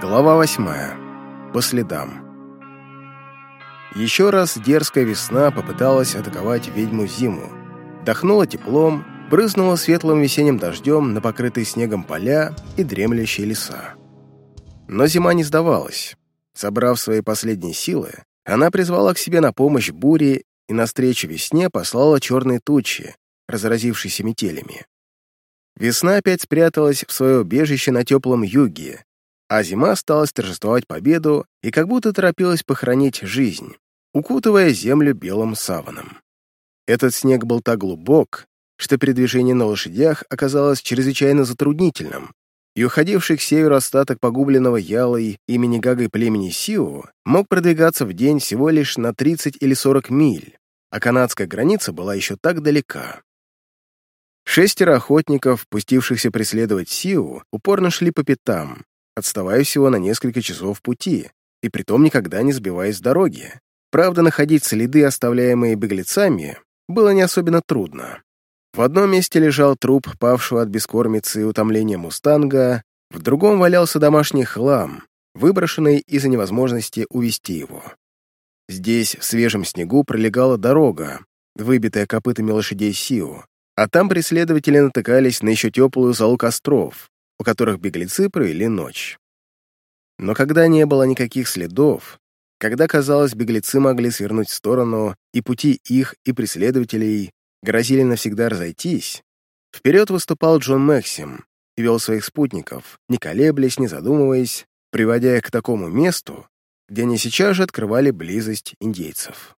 Глава восьмая. По следам. Еще раз дерзкая весна попыталась атаковать ведьму зиму. Дохнула теплом, брызнула светлым весенним дождем на покрытые снегом поля и дремлющие леса. Но зима не сдавалась. Собрав свои последние силы, она призвала к себе на помощь бури и навстречу весне послала черные тучи, разразившиеся метелями. Весна опять спряталась в свое убежище на теплом юге, а зима стала торжествовать победу и как будто торопилась похоронить жизнь, укутывая землю белым саваном. Этот снег был так глубок, что передвижение на лошадях оказалось чрезвычайно затруднительным, и уходивший к северу остаток погубленного Ялой имени Гагой племени Сиу мог продвигаться в день всего лишь на 30 или 40 миль, а канадская граница была еще так далека. Шестеро охотников, пустившихся преследовать Сиу, упорно шли по пятам, отставая всего на несколько часов пути, и притом никогда не сбиваясь с дороги. Правда, находить следы, оставляемые беглецами, было не особенно трудно. В одном месте лежал труп павшего от бескормицы и утомления мустанга, в другом валялся домашний хлам, выброшенный из-за невозможности увести его. Здесь, в свежем снегу, пролегала дорога, выбитая копытами лошадей Сиу, а там преследователи натыкались на еще теплую залу костров, у которых беглецы провели ночь. Но когда не было никаких следов, когда, казалось, беглецы могли свернуть в сторону, и пути их и преследователей грозили навсегда разойтись, вперед выступал Джон Максим и вел своих спутников, не колеблясь, не задумываясь, приводя их к такому месту, где они сейчас же открывали близость индейцев.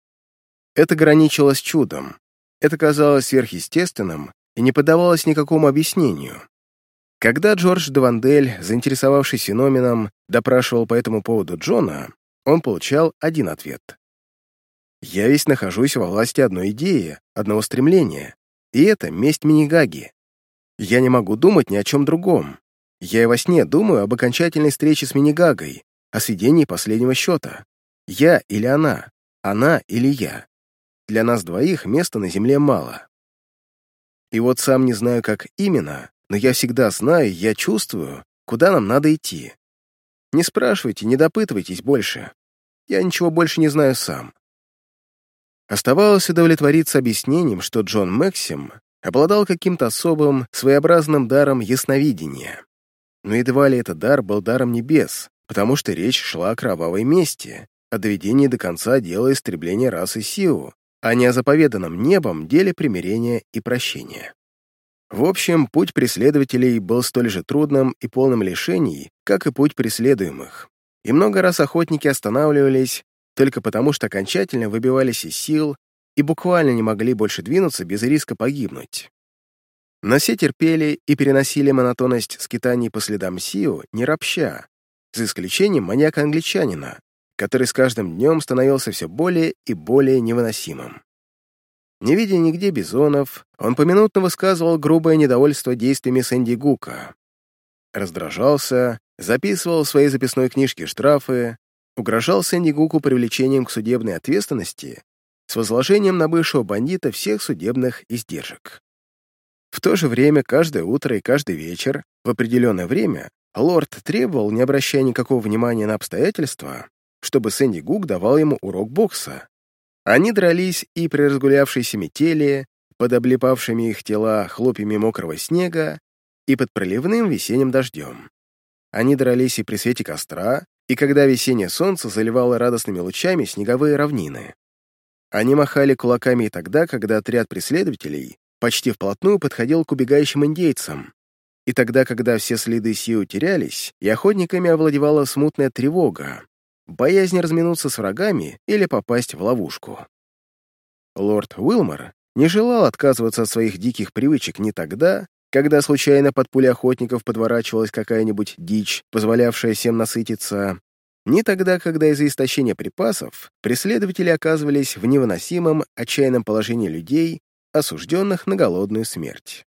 Это граничило с чудом, это казалось сверхъестественным и не поддавалось никакому объяснению. Когда Джордж Девандель, заинтересовавшись феноменом, допрашивал по этому поводу Джона, он получал один ответ. «Я весь нахожусь во власти одной идеи, одного стремления, и это месть Минигаги. Я не могу думать ни о чем другом. Я и во сне думаю об окончательной встрече с Минигагой, о сведении последнего счета. Я или она, она или я. Для нас двоих места на земле мало. И вот сам не знаю, как именно, но я всегда знаю, я чувствую, куда нам надо идти. Не спрашивайте, не допытывайтесь больше. Я ничего больше не знаю сам. Оставалось удовлетвориться объяснением, что Джон Максим обладал каким-то особым, своеобразным даром ясновидения. Но едва ли этот дар был даром небес, потому что речь шла о кровавой мести, о доведении до конца дела истребления расы Сиу, а не о заповеданном небом деле примирения и прощения. В общем, путь преследователей был столь же трудным и полным лишений, как и путь преследуемых. И много раз охотники останавливались только потому, что окончательно выбивались из сил и буквально не могли больше двинуться без риска погибнуть. Но все терпели и переносили монотонность скитаний по следам Сио, не ропща, за исключением маньяка-англичанина, который с каждым днем становился все более и более невыносимым. Не видя нигде бизонов, он поминутно высказывал грубое недовольство действиями Сэнди Гука. Раздражался, записывал в своей записной книжке штрафы, угрожал Сэнди Гуку привлечением к судебной ответственности с возложением на бывшего бандита всех судебных издержек. В то же время каждое утро и каждый вечер в определенное время лорд требовал, не обращая никакого внимания на обстоятельства, чтобы Сэнди Гук давал ему урок бокса. Они дрались и при разгулявшейся метели, под облепавшими их тела хлопьями мокрого снега и под проливным весенним дождем. Они дрались и при свете костра, и когда весеннее солнце заливало радостными лучами снеговые равнины. Они махали кулаками и тогда, когда отряд преследователей почти вплотную подходил к убегающим индейцам, и тогда, когда все следы Сиу терялись, и охотниками овладевала смутная тревога, боязнь разминуться с врагами или попасть в ловушку. Лорд Уилмор не желал отказываться от своих диких привычек ни тогда, когда случайно под пули охотников подворачивалась какая-нибудь дичь, позволявшая всем насытиться, ни тогда, когда из-за истощения припасов преследователи оказывались в невыносимом, отчаянном положении людей, осужденных на голодную смерть.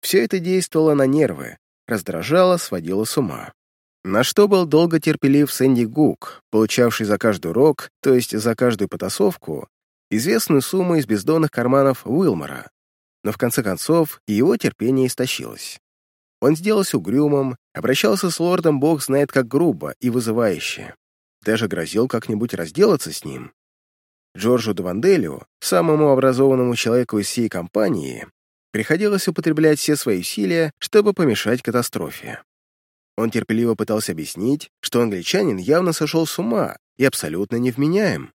Все это действовало на нервы, раздражало, сводило с ума. На что был долго терпелив Сэнди Гук, получавший за каждый урок, то есть за каждую потасовку, известную сумму из бездонных карманов Уилмора, но в конце концов его терпение истощилось. Он сделался угрюмым, обращался с лордом бог знает как грубо и вызывающе. Даже грозил как-нибудь разделаться с ним. Джорджу Даванделю, самому образованному человеку из всей компании, приходилось употреблять все свои усилия, чтобы помешать катастрофе. Он терпеливо пытался объяснить, что англичанин явно сошел с ума и абсолютно невменяем.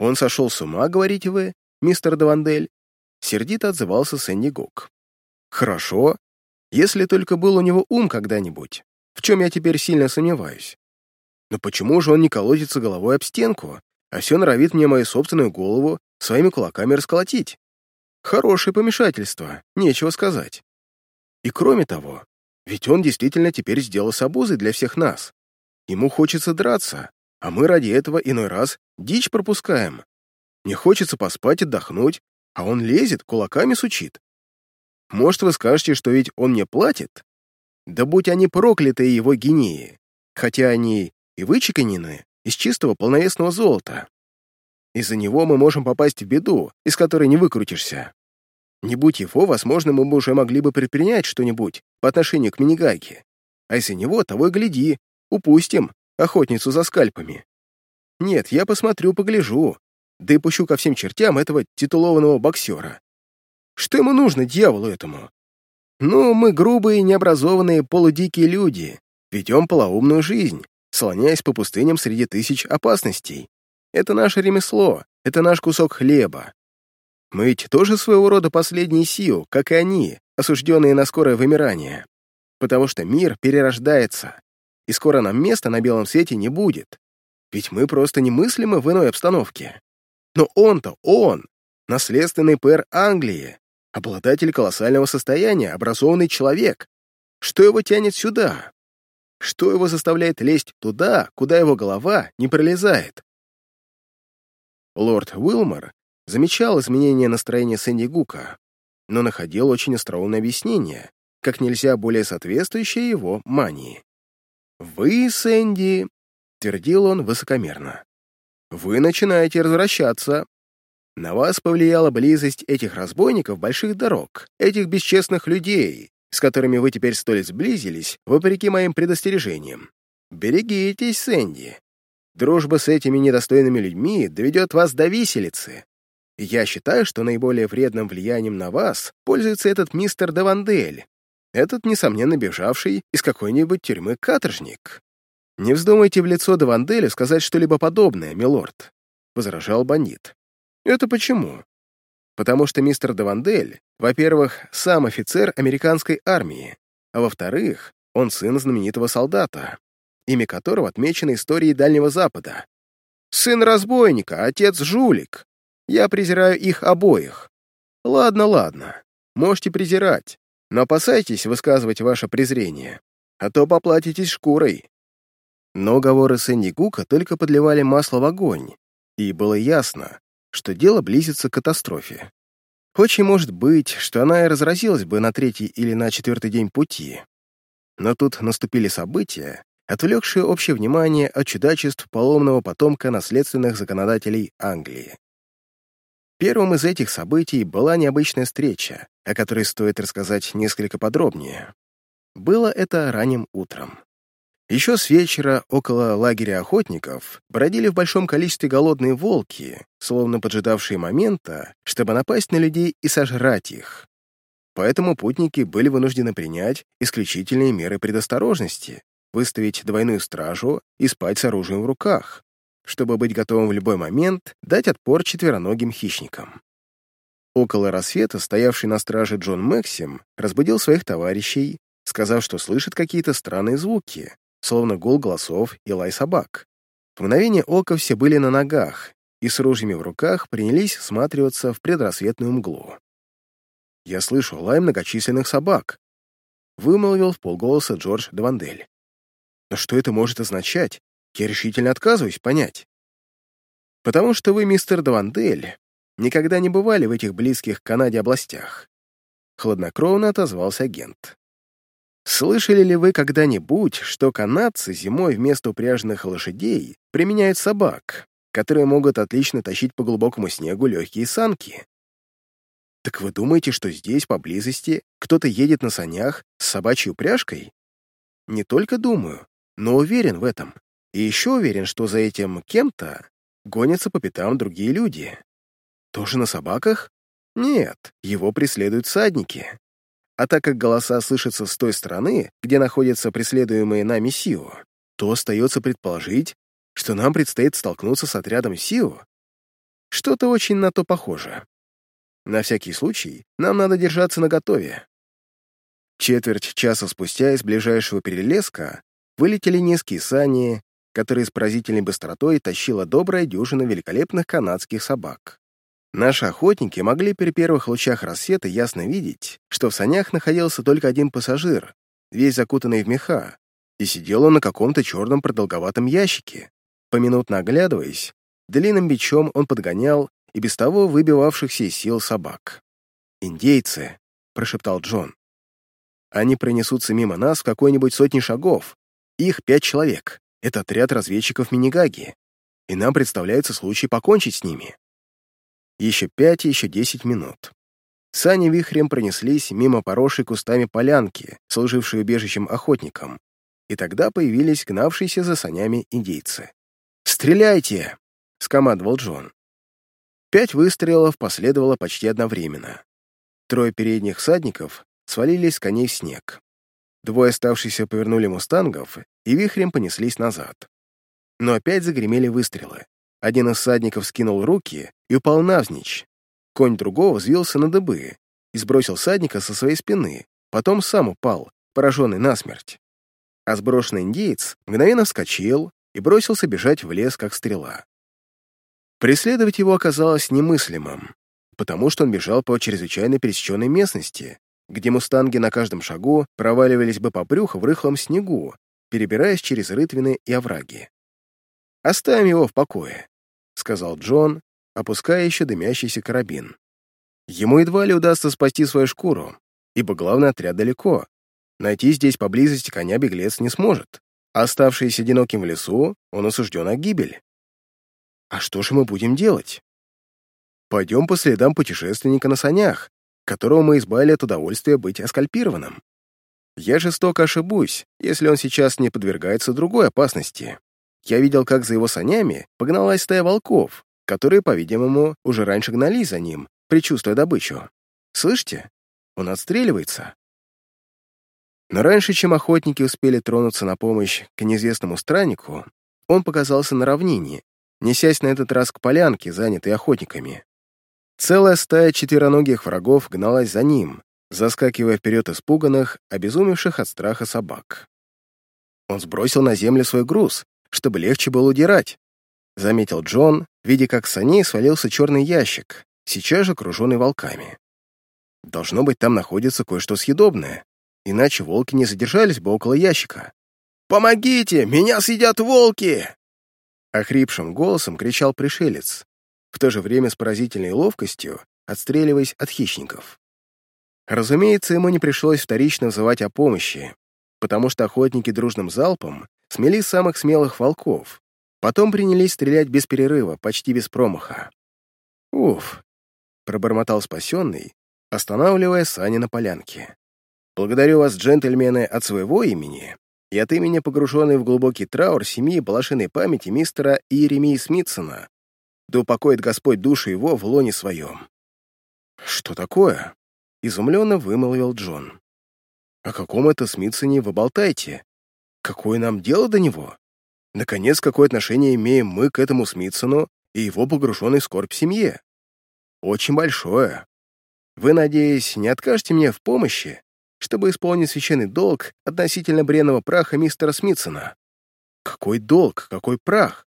«Он сошел с ума, говорите вы, мистер Давандель?» Сердито отзывался Сэнди Гук. «Хорошо, если только был у него ум когда-нибудь, в чем я теперь сильно сомневаюсь. Но почему же он не колотится головой об стенку, а все норовит мне мою собственную голову своими кулаками расколотить? Хорошее помешательство, нечего сказать. И кроме того, ведь он действительно теперь сделал обузой для всех нас. Ему хочется драться, а мы ради этого иной раз дичь пропускаем. Не хочется поспать, отдохнуть, а он лезет, кулаками сучит. Может, вы скажете, что ведь он мне платит? Да будь они проклятые его гении, хотя они и вычеканены из чистого полновесного золота. Из-за него мы можем попасть в беду, из которой не выкрутишься. Не будь его, возможно, мы бы уже могли бы предпринять что-нибудь по отношению к Минигаке. А из-за него того и гляди, упустим охотницу за скальпами. Нет, я посмотрю, погляжу, да и пущу ко всем чертям этого титулованного боксера. Что ему нужно, дьяволу этому? Ну, мы грубые, необразованные, полудикие люди, ведем полоумную жизнь, слоняясь по пустыням среди тысяч опасностей. Это наше ремесло, это наш кусок хлеба. Мы ведь тоже своего рода последние сил, как и они, осужденные на скорое вымирание. Потому что мир перерождается, и скоро нам места на белом свете не будет. Ведь мы просто немыслимы в иной обстановке. Но он-то, он, наследственный пэр Англии, обладатель колоссального состояния, образованный человек. Что его тянет сюда? Что его заставляет лезть туда, куда его голова не пролезает? Лорд Уилмор замечал изменение настроения Сэнди Гука, но находил очень остроумное объяснение, как нельзя более соответствующее его мании. «Вы, Сэнди», — твердил он высокомерно, — «вы начинаете развращаться. На вас повлияла близость этих разбойников больших дорог, этих бесчестных людей, с которыми вы теперь столь сблизились, вопреки моим предостережениям. Берегитесь, Сэнди. Дружба с этими недостойными людьми доведет вас до виселицы. Я считаю, что наиболее вредным влиянием на вас пользуется этот мистер Давандель, этот, несомненно, бежавший из какой-нибудь тюрьмы каторжник. Не вздумайте в лицо Даванделю сказать что-либо подобное, милорд, — возражал бандит. Это почему? Потому что мистер Давандель, во-первых, сам офицер американской армии, а во-вторых, он сын знаменитого солдата, имя которого отмечено историей Дальнего Запада. Сын разбойника, отец жулик. Я презираю их обоих. Ладно, ладно, можете презирать, но опасайтесь высказывать ваше презрение, а то поплатитесь шкурой. Но уговоры Сэнди Гука только подливали масло в огонь, и было ясно, что дело близится к катастрофе. Очень может быть, что она и разразилась бы на третий или на четвертый день пути. Но тут наступили события, отвлекшие общее внимание от чудачеств поломного потомка наследственных законодателей Англии. Первым из этих событий была необычная встреча, о которой стоит рассказать несколько подробнее. Было это ранним утром. Еще с вечера около лагеря охотников бродили в большом количестве голодные волки, словно поджидавшие момента, чтобы напасть на людей и сожрать их. Поэтому путники были вынуждены принять исключительные меры предосторожности, выставить двойную стражу и спать с оружием в руках, чтобы быть готовым в любой момент дать отпор четвероногим хищникам. Около рассвета стоявший на страже Джон Максим разбудил своих товарищей, сказав, что слышит какие-то странные звуки, словно гул голосов и лай собак. В мгновение ока все были на ногах и с ружьями в руках принялись всматриваться в предрассветную мглу. «Я слышу лай многочисленных собак», — вымолвил в полголоса Джордж Давандель. «Но что это может означать? Я решительно отказываюсь понять». «Потому что вы, мистер Давандель, никогда не бывали в этих близких Канаде областях», — хладнокровно отозвался агент. Слышали ли вы когда-нибудь, что канадцы зимой вместо упряженных лошадей применяют собак, которые могут отлично тащить по глубокому снегу легкие санки? Так вы думаете, что здесь, поблизости, кто-то едет на санях с собачьей упряжкой? Не только думаю, но уверен в этом. И еще уверен, что за этим кем-то гонятся по пятам другие люди. Тоже на собаках? Нет, его преследуют садники. А так как голоса слышатся с той стороны, где находятся преследуемые нами Сио, то остается предположить, что нам предстоит столкнуться с отрядом Сио. Что-то очень на то похоже. На всякий случай нам надо держаться наготове. Четверть часа спустя из ближайшего перелеска вылетели низкие сани, которые с поразительной быстротой тащила добрая дюжина великолепных канадских собак. Наши охотники могли при первых лучах рассвета ясно видеть, что в санях находился только один пассажир, весь закутанный в меха, и сидел он на каком-то черном продолговатом ящике. Поминутно оглядываясь, длинным бичом он подгонял и без того выбивавшихся из сил собак. «Индейцы», — прошептал Джон. «Они пронесутся мимо нас в какой-нибудь сотни шагов. Их пять человек. Это отряд разведчиков Минигаги. И нам представляется случай покончить с ними. Еще пять, еще десять минут. Сани вихрем пронеслись мимо поросшей кустами полянки, служившей убежищем охотникам, и тогда появились гнавшиеся за санями индейцы. «Стреляйте!» — скомандовал Джон. Пять выстрелов последовало почти одновременно. Трое передних садников свалились с коней в снег. Двое оставшихся повернули мустангов и вихрем понеслись назад. Но опять загремели выстрелы. Один из садников скинул руки и упал навзничь. Конь другого взвился на дыбы и сбросил садника со своей спины, потом сам упал, пораженный насмерть. А сброшенный индеец мгновенно вскочил и бросился бежать в лес, как стрела. Преследовать его оказалось немыслимым, потому что он бежал по чрезвычайно пересеченной местности, где мустанги на каждом шагу проваливались бы по брюху в рыхлом снегу, перебираясь через рытвины и овраги. Оставим его в покое. — сказал Джон, опуская еще дымящийся карабин. «Ему едва ли удастся спасти свою шкуру, ибо главный отряд далеко. Найти здесь поблизости коня беглец не сможет. Оставшийся одиноким в лесу, он осужден на гибель. А что же мы будем делать? Пойдем по следам путешественника на санях, которого мы избавили от удовольствия быть аскальпированным. Я жестоко ошибусь, если он сейчас не подвергается другой опасности. Я видел, как за его санями погналась стая волков, которые, по-видимому, уже раньше гнались за ним, предчувствуя добычу. Слышите? Он отстреливается. Но раньше, чем охотники успели тронуться на помощь к неизвестному страннику, он показался на равнине, несясь на этот раз к полянке, занятой охотниками. Целая стая четвероногих врагов гналась за ним, заскакивая вперед испуганных, обезумевших от страха собак. Он сбросил на землю свой груз, чтобы легче было удирать», — заметил Джон, видя, как с саней свалился черный ящик, сейчас же окруженный волками. «Должно быть, там находится кое-что съедобное, иначе волки не задержались бы около ящика». «Помогите! Меня съедят волки!» Охрипшим голосом кричал пришелец, в то же время с поразительной ловкостью отстреливаясь от хищников. Разумеется, ему не пришлось вторично взывать о помощи, потому что охотники дружным залпом смели самых смелых волков. Потом принялись стрелять без перерыва, почти без промаха. «Уф!» — пробормотал спасенный, останавливая сани на полянке. «Благодарю вас, джентльмены, от своего имени и от имени погруженной в глубокий траур семьи балашиной памяти мистера Иеремии Смитсона. Да упокоит Господь душу его в лоне своем». «Что такое?» — изумленно вымолвил Джон. «О каком это Смитсоне вы болтаете? Какое нам дело до него? Наконец, какое отношение имеем мы к этому Смитсону и его погруженной скорбь семье? Очень большое. Вы, надеюсь, не откажете мне в помощи, чтобы исполнить священный долг относительно бренного праха мистера Смитсона? Какой долг, какой прах?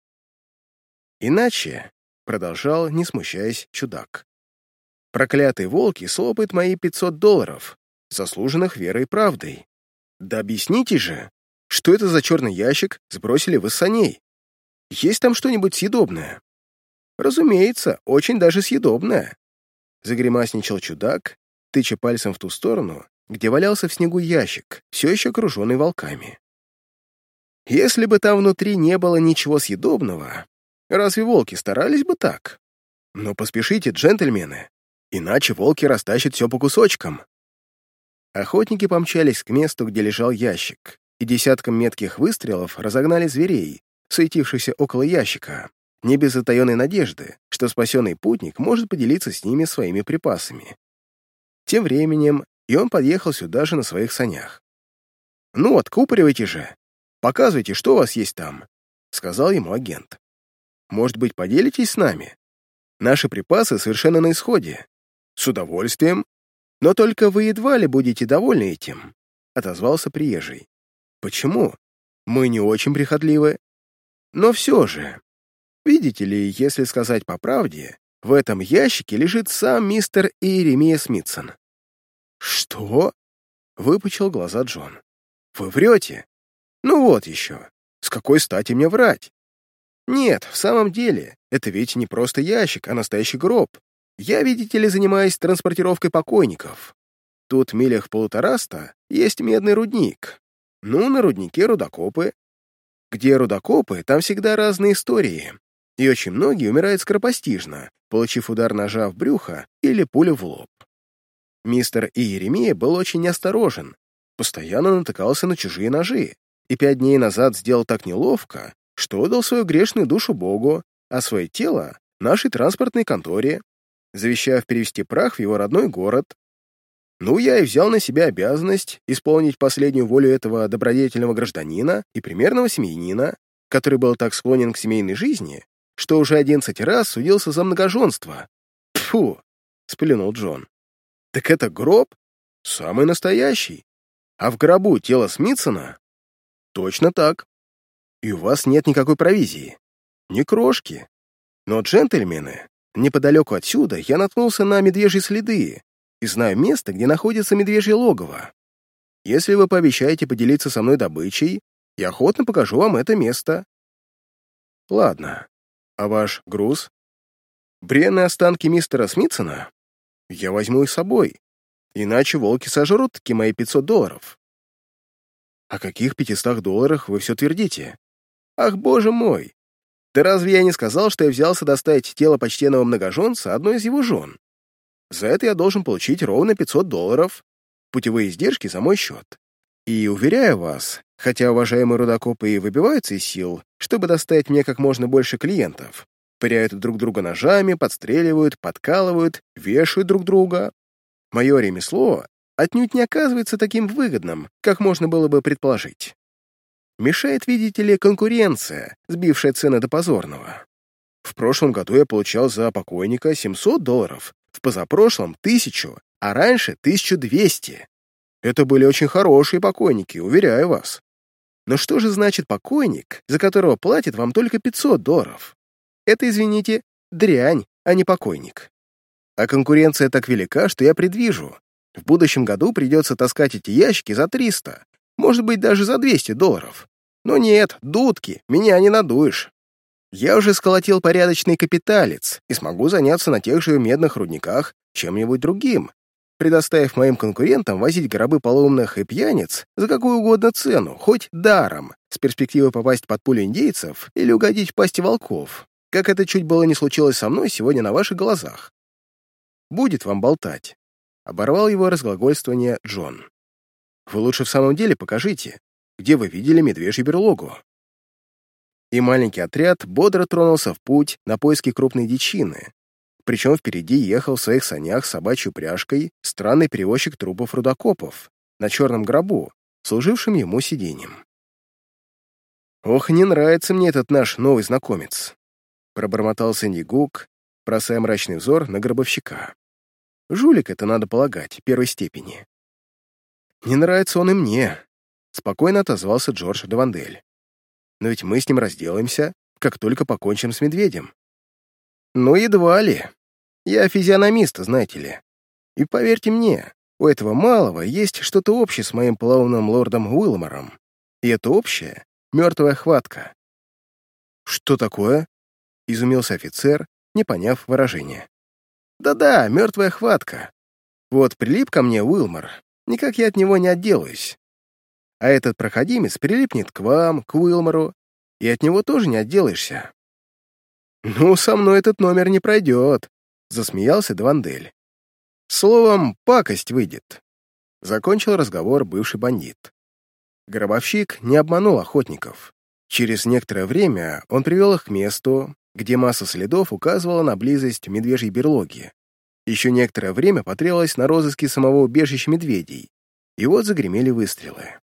Иначе, — продолжал, не смущаясь, чудак, проклятые волки слопают мои 500 долларов, заслуженных верой и правдой. Да объясните же, что это за черный ящик сбросили вы с саней? Есть там что-нибудь съедобное? Разумеется, очень даже съедобное. Загремасничал чудак, тыча пальцем в ту сторону, где валялся в снегу ящик, все еще окруженный волками. Если бы там внутри не было ничего съедобного, разве волки старались бы так? Но поспешите, джентльмены. Иначе волки растащат все по кусочкам. Охотники помчались к месту, где лежал ящик, и десятком метких выстрелов разогнали зверей, суетившихся около ящика, не без затаенной надежды, что спасенный путник может поделиться с ними своими припасами. Тем временем и он подъехал сюда же на своих санях. «Ну, откупоривайте же! Показывайте, что у вас есть там!» — сказал ему агент. «Может быть, поделитесь с нами? Наши припасы совершенно на исходе. С удовольствием. Но только вы едва ли будете довольны этим», — отозвался приезжий. «Почему? Мы не очень прихотливы. Но все же, видите ли, если сказать по правде, в этом ящике лежит сам мистер Иеремия Смитсон. «Что?» — выпучил глаза Джон. «Вы врете? Ну вот еще. С какой стати мне врать? Нет, в самом деле, это ведь не просто ящик, а настоящий гроб. Я, видите ли, занимаюсь транспортировкой покойников. Тут в милях полутораста есть медный рудник. Ну, на руднике рудокопы. Где рудокопы, там всегда разные истории. И очень многие умирают скоропостижно, получив удар ножа в брюхо или пулю в лоб. Мистер Иеремия был очень неосторожен, постоянно натыкался на чужие ножи, и пять дней назад сделал так неловко, что отдал свою грешную душу Богу, а свое тело — нашей транспортной конторе, завещав перевести прах в его родной город. Ну, я и взял на себя обязанность исполнить последнюю волю этого добродетельного гражданина и примерного семьянина, который был так склонен к семейной жизни, что уже одиннадцать раз судился за многоженство. Фу! сплюнул Джон. Так это гроб? Самый настоящий. А в гробу тело Смитсона? Точно так. И у вас нет никакой провизии. Ни крошки. Но, джентльмены, неподалеку отсюда я наткнулся на медвежьи следы и знаю место, где находится медвежье логово. Если вы пообещаете поделиться со мной добычей, я охотно покажу вам это место. Ладно. А ваш груз? Бренные останки мистера Смитсона? Я возьму их с собой, иначе волки сожрут таки мои 500 долларов. О каких 500 долларах вы все твердите? Ах, боже мой! Да разве я не сказал, что я взялся доставить тело почтенного многоженца одной из его жен? За это я должен получить ровно 500 долларов, путевые издержки за мой счет. И, уверяю вас, хотя уважаемые рудокопы и выбиваются из сил, чтобы доставить мне как можно больше клиентов, пыряют друг друга ножами, подстреливают, подкалывают, вешают друг друга. Мое ремесло отнюдь не оказывается таким выгодным, как можно было бы предположить. Мешает, видите ли, конкуренция, сбившая цены до позорного. В прошлом году я получал за покойника 700 долларов, в позапрошлом — 1000, а раньше — 1200. Это были очень хорошие покойники, уверяю вас. Но что же значит покойник, за которого платят вам только 500 долларов? Это, извините, дрянь, а не покойник. А конкуренция так велика, что я предвижу. В будущем году придется таскать эти ящики за 300, может быть, даже за 200 долларов. Но нет, дудки, меня не надуешь. Я уже сколотил порядочный капиталец и смогу заняться на тех же медных рудниках чем-нибудь другим, предоставив моим конкурентам возить гробы поломных и пьяниц за какую угодно цену, хоть даром, с перспективой попасть под пулю индейцев или угодить в пасти волков как это чуть было не случилось со мной сегодня на ваших глазах. Будет вам болтать. Оборвал его разглагольствование Джон. Вы лучше в самом деле покажите, где вы видели медвежью берлогу. И маленький отряд бодро тронулся в путь на поиски крупной дичины, причем впереди ехал в своих санях с собачьей упряжкой странный перевозчик трупов рудокопов на черном гробу, служившим ему сиденьем. Ох, не нравится мне этот наш новый знакомец. Пробормотал Сэнди Гук, бросая мрачный взор на гробовщика. Жулик это, надо полагать, первой степени. «Не нравится он и мне», — спокойно отозвался Джордж Давандель. «Но ведь мы с ним разделаемся, как только покончим с медведем». «Ну, едва ли. Я физиономист, знаете ли. И поверьте мне, у этого малого есть что-то общее с моим половным лордом Уилмором. И это общее — мертвая хватка». «Что такое?» — изумился офицер, не поняв выражения. «Да-да, мертвая хватка. Вот прилип ко мне Уилмор, никак я от него не отделаюсь. А этот проходимец прилипнет к вам, к Уилмору, и от него тоже не отделаешься». «Ну, со мной этот номер не пройдет», — засмеялся Двандель. Словом, пакость выйдет. Закончил разговор бывший бандит. Гробовщик не обманул охотников. Через некоторое время он привел их к месту, где масса следов указывала на близость медвежьей берлоги. Еще некоторое время потребовалось на розыске самого убежища медведей, и вот загремели выстрелы.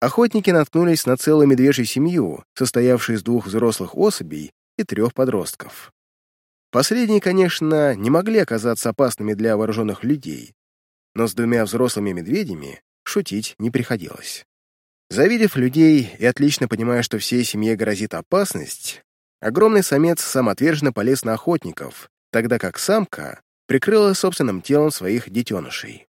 Охотники наткнулись на целую медвежью семью, состоявшую из двух взрослых особей и трех подростков. Последние, конечно, не могли оказаться опасными для вооруженных людей, но с двумя взрослыми медведями шутить не приходилось. Завидев людей и отлично понимая, что всей семье грозит опасность, огромный самец самоотверженно полез на охотников, тогда как самка прикрыла собственным телом своих детенышей.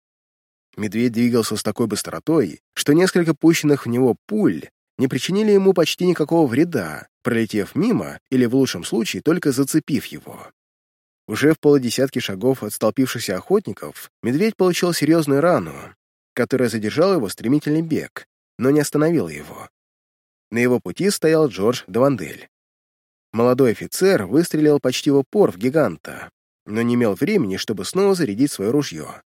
Медведь двигался с такой быстротой, что несколько пущенных в него пуль не причинили ему почти никакого вреда, пролетев мимо или, в лучшем случае, только зацепив его. Уже в полудесятке шагов от столпившихся охотников медведь получил серьезную рану, которая задержала его стремительный бег, но не остановила его. На его пути стоял Джордж Давандель. Молодой офицер выстрелил почти в упор в гиганта, но не имел времени, чтобы снова зарядить свое ружье.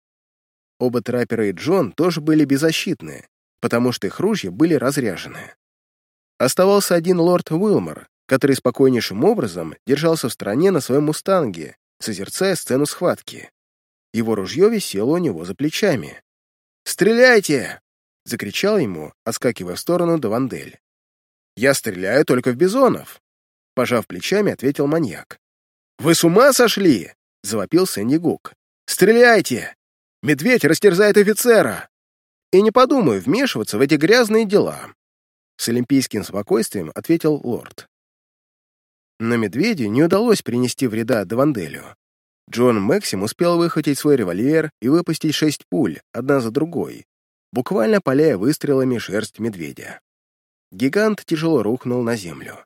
Оба траппера и Джон тоже были беззащитны, потому что их ружья были разряжены. Оставался один лорд Уилмор, который спокойнейшим образом держался в стороне на своем мустанге, созерцая сцену схватки. Его ружье висело у него за плечами. «Стреляйте!» — закричал ему, отскакивая в сторону Давандель. «Я стреляю только в бизонов!» Пожав плечами, ответил маньяк. «Вы с ума сошли?» — завопил Сэнди Гук. «Стреляйте! Медведь растерзает офицера!» «И не подумаю вмешиваться в эти грязные дела!» С олимпийским спокойствием ответил лорд. Но медведю не удалось принести вреда Даванделю. Джон Максим успел выхватить свой револьвер и выпустить шесть пуль, одна за другой, буквально паляя выстрелами шерсть медведя. Гигант тяжело рухнул на землю.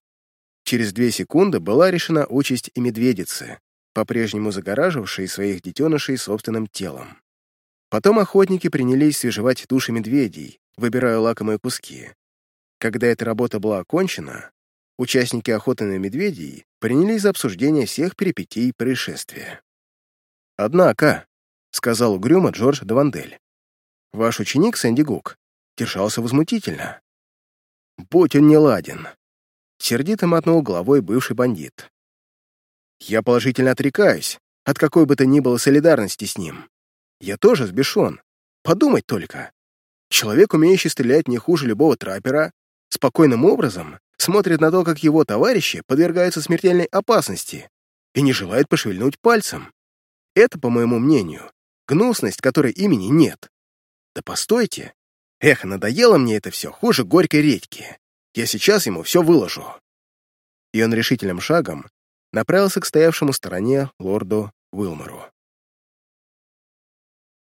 Через две секунды была решена участь и медведицы, по-прежнему загораживавшей своих детенышей собственным телом. Потом охотники принялись свежевать туши медведей, выбирая лакомые куски. Когда эта работа была окончена, участники охоты на медведей принялись за обсуждение всех перипетий происшествия. «Однако», — сказал угрюмо Джордж Давандель, Ваш ученик Сэнди Гук держался возмутительно. Будь он не ладен. Сердито мотнул головой бывший бандит. Я положительно отрекаюсь от какой бы то ни было солидарности с ним. Я тоже сбешен. Подумать только. Человек, умеющий стрелять не хуже любого траппера, спокойным образом смотрит на то, как его товарищи подвергаются смертельной опасности и не желает пошевельнуть пальцем. Это, по моему мнению, гнусность, которой имени нет. Да постойте. Эх, надоело мне это все, хуже горькой редьки. Я сейчас ему все выложу. И он решительным шагом направился к стоявшему стороне лорду Уилмору.